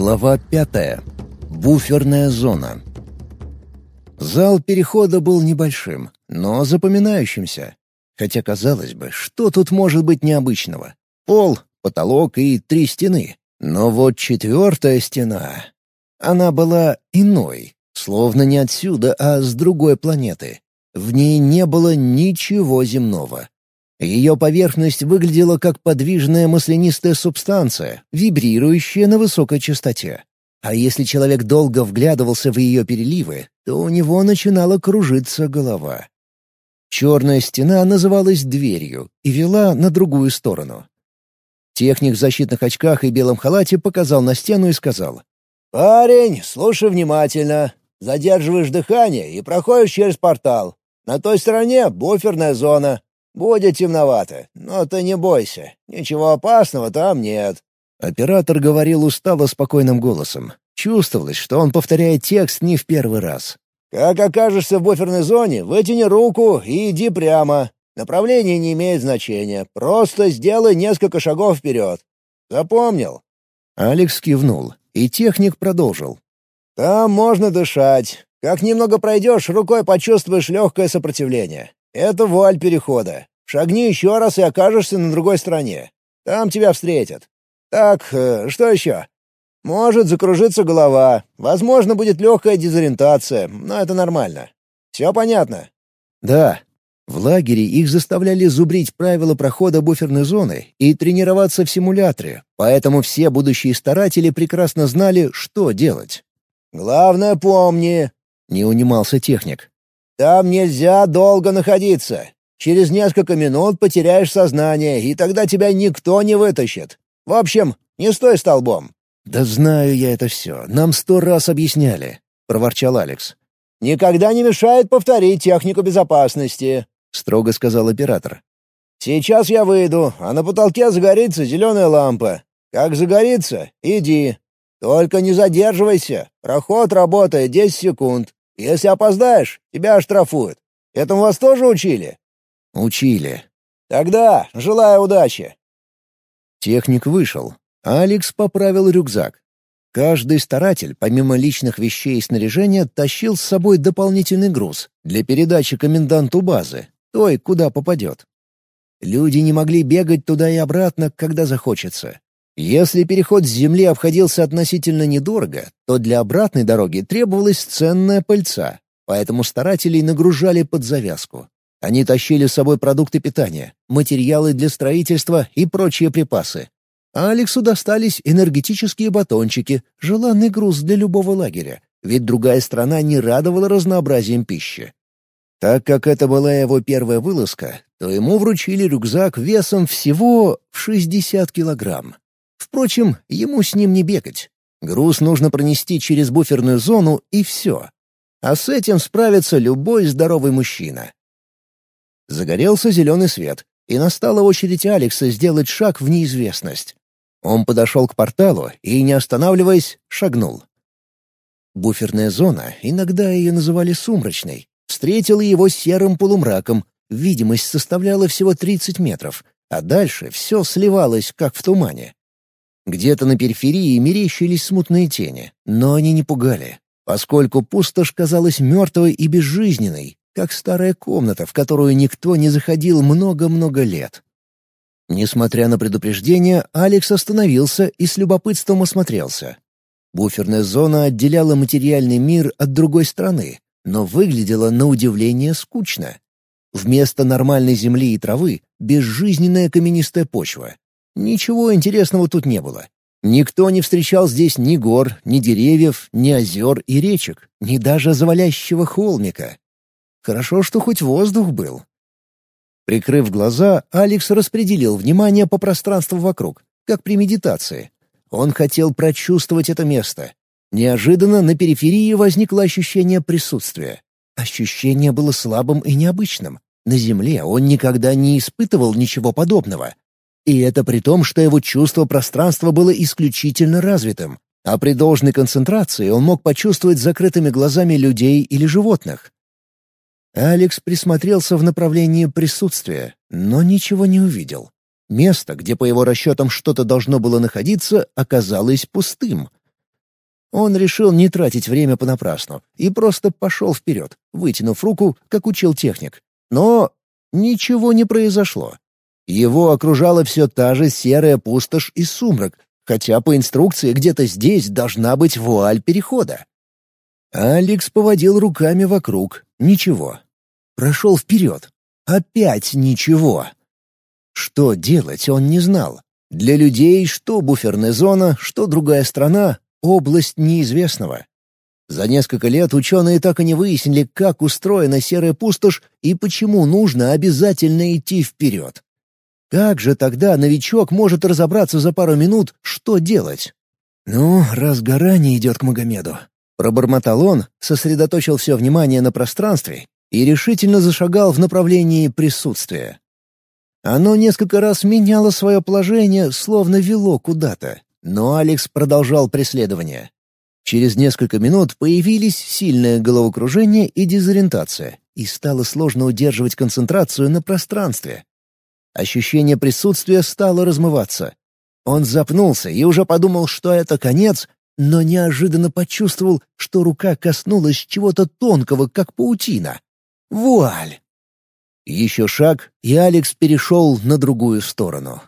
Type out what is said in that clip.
Глава пятая. Буферная зона. Зал перехода был небольшим, но запоминающимся. Хотя, казалось бы, что тут может быть необычного? Пол, потолок и три стены. Но вот четвертая стена... Она была иной, словно не отсюда, а с другой планеты. В ней не было ничего земного. Ее поверхность выглядела как подвижная маслянистая субстанция, вибрирующая на высокой частоте. А если человек долго вглядывался в ее переливы, то у него начинала кружиться голова. Черная стена называлась дверью и вела на другую сторону. Техник в защитных очках и белом халате показал на стену и сказал. «Парень, слушай внимательно. Задерживаешь дыхание и проходишь через портал. На той стороне буферная зона. Будет темновато, но ты не бойся. Ничего опасного там нет». Оператор говорил устало спокойным голосом. Чувствовалось, что он повторяет текст не в первый раз. «Как окажешься в буферной зоне, вытяни руку и иди прямо. Направление не имеет значения. Просто сделай несколько шагов вперед. Запомнил?» Алекс кивнул, и техник продолжил. «Там можно дышать. Как немного пройдешь, рукой почувствуешь легкое сопротивление. Это вуаль перехода. Шагни еще раз и окажешься на другой стороне. Там тебя встретят. Так, э, что еще? Может закружиться голова. Возможно, будет легкая дезориентация, но это нормально. Все понятно? Да. В лагере их заставляли зубрить правила прохода буферной зоны и тренироваться в симуляторе, поэтому все будущие старатели прекрасно знали, что делать. «Главное помни», — не унимался техник. Там нельзя долго находиться. Через несколько минут потеряешь сознание, и тогда тебя никто не вытащит. В общем, не стой столбом». «Да знаю я это все. Нам сто раз объясняли», — проворчал Алекс. «Никогда не мешает повторить технику безопасности», — строго сказал оператор. «Сейчас я выйду, а на потолке загорится зеленая лампа. Как загорится, иди. Только не задерживайся. Проход работает десять секунд. Если опоздаешь, тебя оштрафуют. Этому вас тоже учили?» «Учили». «Тогда желаю удачи». Техник вышел. Алекс поправил рюкзак. Каждый старатель, помимо личных вещей и снаряжения, тащил с собой дополнительный груз для передачи коменданту базы, той, куда попадет. Люди не могли бегать туда и обратно, когда захочется. Если переход с земли обходился относительно недорого, то для обратной дороги требовалась ценная пыльца, поэтому старателей нагружали под завязку. Они тащили с собой продукты питания, материалы для строительства и прочие припасы. А Алексу достались энергетические батончики, желанный груз для любого лагеря, ведь другая страна не радовала разнообразием пищи. Так как это была его первая вылазка, то ему вручили рюкзак весом всего в 60 килограмм. Впрочем, ему с ним не бегать. Груз нужно пронести через буферную зону, и все. А с этим справится любой здоровый мужчина. Загорелся зеленый свет, и настала очередь Алекса сделать шаг в неизвестность. Он подошел к порталу и, не останавливаясь, шагнул. Буферная зона, иногда ее называли сумрачной, встретила его серым полумраком, видимость составляла всего 30 метров, а дальше все сливалось, как в тумане. Где-то на периферии мерещились смутные тени, но они не пугали, поскольку пустошь казалась мертвой и безжизненной, как старая комната, в которую никто не заходил много-много лет. Несмотря на предупреждение, Алекс остановился и с любопытством осмотрелся. Буферная зона отделяла материальный мир от другой страны, но выглядела на удивление скучно. Вместо нормальной земли и травы — безжизненная каменистая почва, Ничего интересного тут не было. Никто не встречал здесь ни гор, ни деревьев, ни озер и речек, ни даже завалящего холмика. Хорошо, что хоть воздух был. Прикрыв глаза, Алекс распределил внимание по пространству вокруг, как при медитации. Он хотел прочувствовать это место. Неожиданно на периферии возникло ощущение присутствия. Ощущение было слабым и необычным. На Земле он никогда не испытывал ничего подобного. И это при том, что его чувство пространства было исключительно развитым, а при должной концентрации он мог почувствовать закрытыми глазами людей или животных. Алекс присмотрелся в направлении присутствия, но ничего не увидел. Место, где по его расчетам что-то должно было находиться, оказалось пустым. Он решил не тратить время понапрасну и просто пошел вперед, вытянув руку, как учил техник. Но ничего не произошло. Его окружала все та же серая пустошь и сумрак, хотя по инструкции где-то здесь должна быть вуаль перехода. Алекс поводил руками вокруг. Ничего. Прошел вперед. Опять ничего. Что делать, он не знал. Для людей что буферная зона, что другая страна — область неизвестного. За несколько лет ученые так и не выяснили, как устроена серая пустошь и почему нужно обязательно идти вперед. Как же тогда новичок может разобраться за пару минут, что делать? «Ну, раз гора не идет к Магомеду». Пробормотал он, сосредоточил все внимание на пространстве и решительно зашагал в направлении присутствия. Оно несколько раз меняло свое положение, словно вело куда-то, но Алекс продолжал преследование. Через несколько минут появились сильное головокружение и дезориентация, и стало сложно удерживать концентрацию на пространстве. Ощущение присутствия стало размываться. Он запнулся и уже подумал, что это конец, но неожиданно почувствовал, что рука коснулась чего-то тонкого, как паутина. Вуаль! Еще шаг, и Алекс перешел на другую сторону.